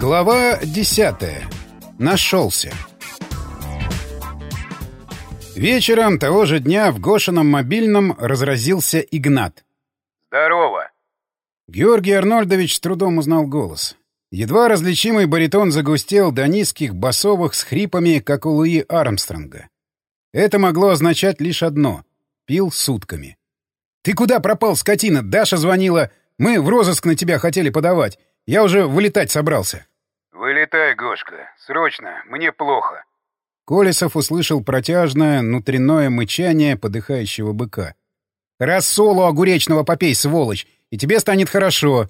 Глава 10. Нашелся. Вечером того же дня в Гошином мобильном разразился Игнат. «Здорово!» Георгий Арнольдович с трудом узнал голос. Едва различимый баритон загустел до низких басовых с хрипами, как у Луи Армстронга. Это могло означать лишь одно — пил сутками. «Ты куда пропал, скотина? Даша звонила. Мы в розыск на тебя хотели подавать. Я уже вылетать собрался». «Вылетай, Гошка. Срочно. Мне плохо». Колесов услышал протяжное, внутреннее мычание подыхающего быка. «Рассолу огуречного попей, сволочь, и тебе станет хорошо».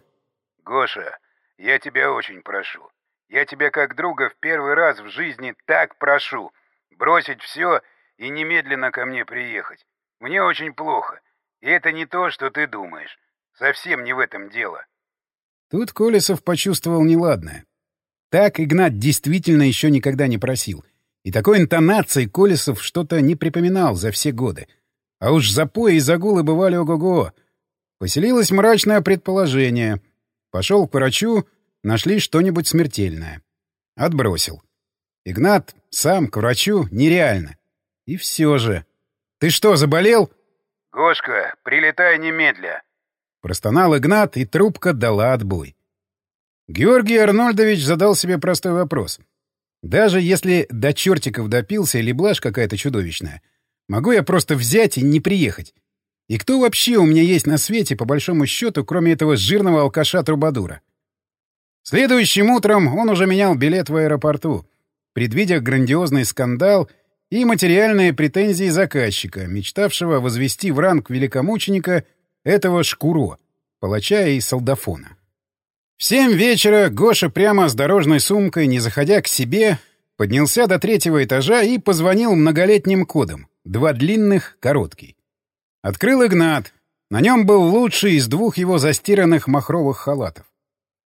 «Гоша, я тебя очень прошу. Я тебя как друга в первый раз в жизни так прошу. Бросить все и немедленно ко мне приехать. Мне очень плохо. И это не то, что ты думаешь. Совсем не в этом дело». Тут Колесов почувствовал неладное. Так Игнат действительно еще никогда не просил. И такой интонацией Колесов что-то не припоминал за все годы. А уж запои и загулы бывали ого-го. Поселилось мрачное предположение. Пошел к врачу, нашли что-нибудь смертельное. Отбросил. Игнат сам к врачу нереально. И все же. «Ты что, заболел?» «Гошка, прилетай немедля!» Простонал Игнат, и трубка дала отбой. Георгий Арнольдович задал себе простой вопрос. Даже если до чертиков допился или блажь какая-то чудовищная, могу я просто взять и не приехать? И кто вообще у меня есть на свете, по большому счету, кроме этого жирного алкаша-трубадура? Следующим утром он уже менял билет в аэропорту, предвидя грандиозный скандал и материальные претензии заказчика, мечтавшего возвести в ранг великомученика этого Шкуро, палача и солдафона. В семь вечера Гоша прямо с дорожной сумкой, не заходя к себе, поднялся до третьего этажа и позвонил многолетним кодом. Два длинных, короткий. Открыл Игнат. На нем был лучший из двух его застиранных махровых халатов.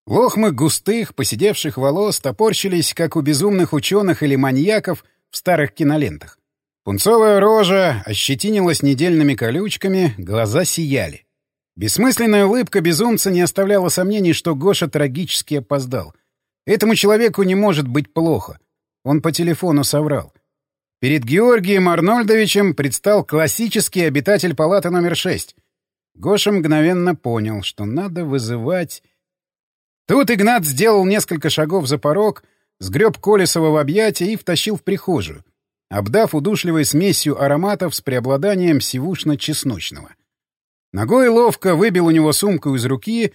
Лохмы густых, посидевших волос топорщились, как у безумных ученых или маньяков в старых кинолентах. Пунцовая рожа ощетинилась недельными колючками, глаза сияли. Бессмысленная улыбка безумца не оставляла сомнений, что Гоша трагически опоздал. Этому человеку не может быть плохо. Он по телефону соврал. Перед Георгием Арнольдовичем предстал классический обитатель палаты номер 6. Гоша мгновенно понял, что надо вызывать... Тут Игнат сделал несколько шагов за порог, сгреб Колесова в объятия и втащил в прихожую, обдав удушливой смесью ароматов с преобладанием сивушно-чесночного. — Ногой ловко выбил у него сумку из руки,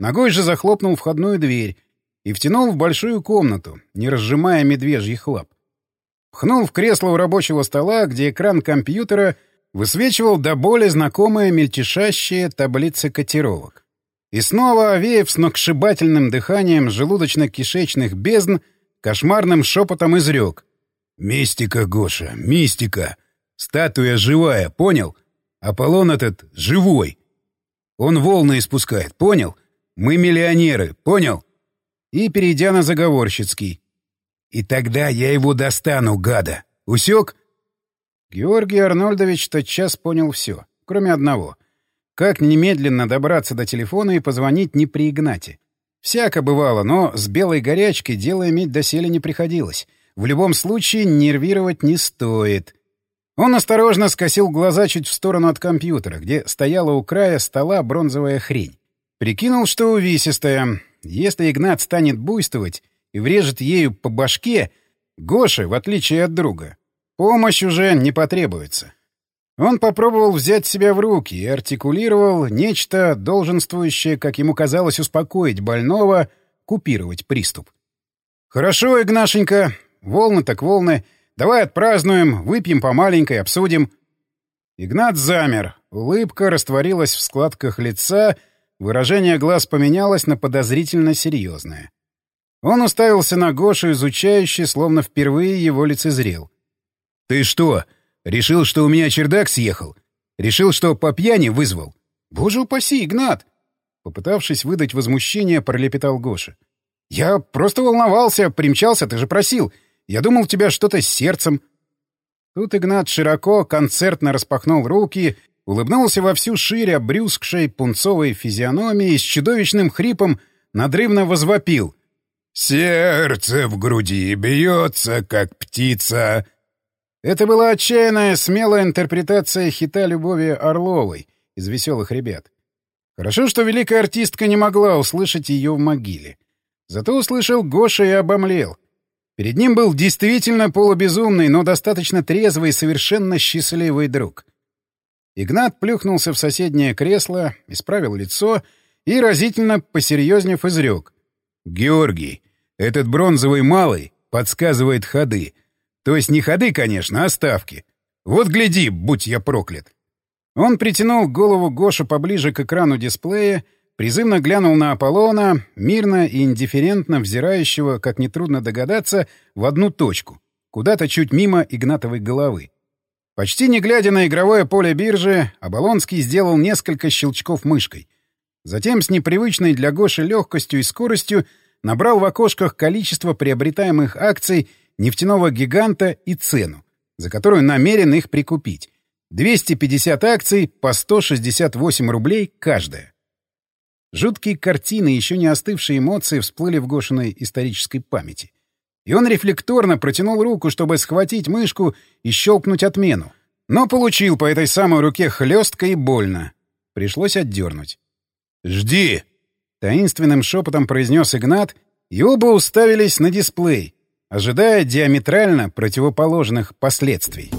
ногой же захлопнул входную дверь и втянул в большую комнату, не разжимая медвежьих лап. Пхнул в кресло у рабочего стола, где экран компьютера высвечивал до боли знакомые мельтешащие таблицы котировок. И снова, овеяв сногсшибательным дыханием желудочно-кишечных бездн, кошмарным шепотом изрек. «Мистика, Гоша, мистика! Статуя живая, понял? Аполлон этот живой. Он волны испускает, понял? Мы миллионеры, понял? И, перейдя на заговорщицкий. И тогда я его достану, гада. Усек? Георгий Арнольдович тотчас понял все, кроме одного. Как немедленно добраться до телефона и позвонить не при Игнате. Всяко бывало, но с белой горячкой дело иметь доселе не приходилось. В любом случае нервировать не стоит. Он осторожно скосил глаза чуть в сторону от компьютера, где стояла у края стола бронзовая хрень. Прикинул, что увесистая. Если Игнат станет буйствовать и врежет ею по башке, Гоше, в отличие от друга, помощь уже не потребуется. Он попробовал взять себя в руки и артикулировал нечто, долженствующее, как ему казалось, успокоить больного, купировать приступ. «Хорошо, Игнашенька, волны так волны». Давай отпразднуем, выпьем по маленькой, обсудим. Игнат замер. Улыбка растворилась в складках лица, выражение глаз поменялось на подозрительно серьезное. Он уставился на Гошу, изучающе, словно впервые его лицезрел. «Ты что, решил, что у меня чердак съехал? Решил, что по пьяни вызвал? Боже упаси, Игнат!» Попытавшись выдать возмущение, пролепетал Гоша. «Я просто волновался, примчался, ты же просил. Я думал, у тебя что-то с сердцем. Тут Игнат широко, концертно распахнул руки, улыбнулся во всю шире обрюзгшей пунцовой физиономией и с чудовищным хрипом надрывно возвопил. «Сердце в груди бьется, как птица». Это была отчаянная, смелая интерпретация хита Любови Орловой из «Веселых ребят». Хорошо, что великая артистка не могла услышать ее в могиле. Зато услышал Гоша и обомлел. Перед ним был действительно полубезумный, но достаточно трезвый и совершенно счастливый друг. Игнат плюхнулся в соседнее кресло, исправил лицо и, разительно посерьезнев, изрек. «Георгий, этот бронзовый малый подсказывает ходы. То есть не ходы, конечно, а ставки. Вот гляди, будь я проклят!» Он притянул голову Гоша поближе к экрану дисплея, призывно глянул на Аполлона, мирно и индифферентно взирающего, как нетрудно догадаться, в одну точку, куда-то чуть мимо Игнатовой головы. Почти не глядя на игровое поле биржи, Оболонский сделал несколько щелчков мышкой. Затем с непривычной для Гоши легкостью и скоростью набрал в окошках количество приобретаемых акций нефтяного гиганта и цену, за которую намерен их прикупить. 250 акций по 168 рублей каждая. Жуткие картины, еще не остывшие эмоции всплыли в Гошиной исторической памяти. И он рефлекторно протянул руку, чтобы схватить мышку и щелкнуть отмену. Но получил по этой самой руке хлестко и больно. Пришлось отдернуть. «Жди!» — таинственным шепотом произнес Игнат, и оба уставились на дисплей, ожидая диаметрально противоположных последствий.